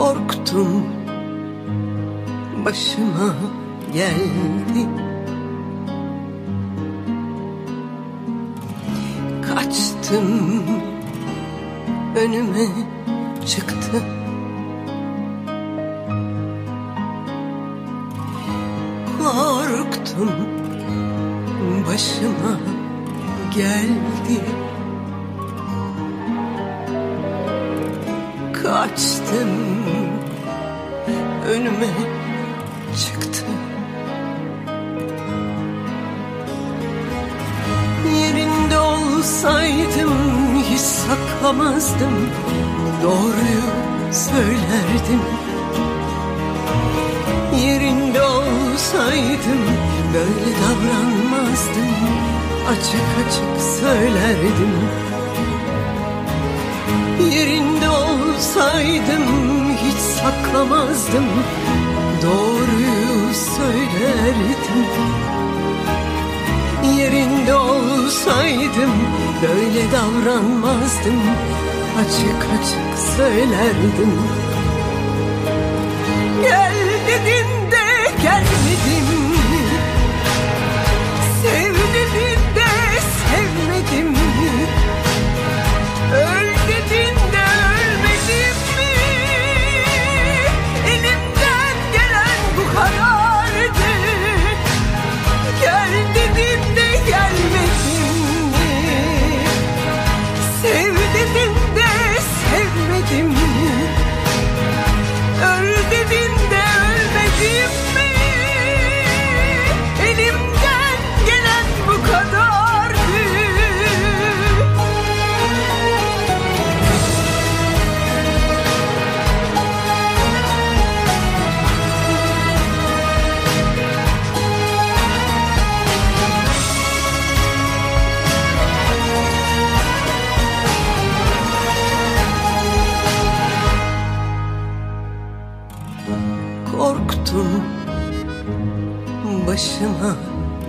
Korktum. Başıma geldi. Kaçtım. Önüme çıktı. Korktum. Başıma geldi Kaçtım önüme çıktı. Yerinde olsaydım hiç saklamazdım Doğruyu söylerdim. Yerinde olsaydım böyle davranmazdım. Açık açık söylerdim. Yerinde olsaydım hiç saklamazdım. Doğruyu söylerdim. Yerinde olsaydım böyle davranmazdım. Açık açık söylerdim. Gel dedin de gelmedim Korktum başıma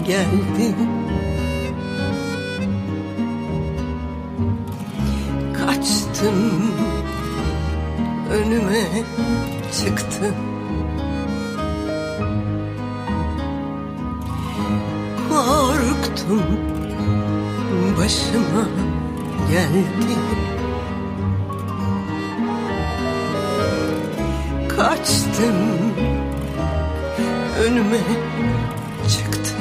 geldi. Kaçtım. Önüme çıktı. Korktum. Başıma geldi. Kaçtım önüme çıktı.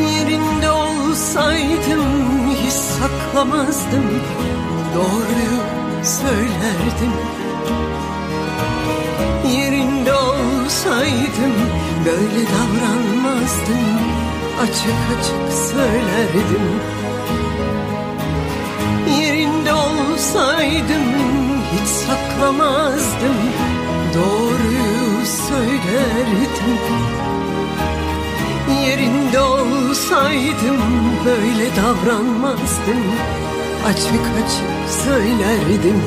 Yerinde olsaydım hiç saklamazdım. Doğruyu söylerdim. Yerinde olsaydım böyle davranmazdım. Açık açık söylerdim. Yerinde olsaydım saklamazdım Doğruyu söylerdim. Yerinde olsaydım böyle davranmazdım. Açık açık söylerdim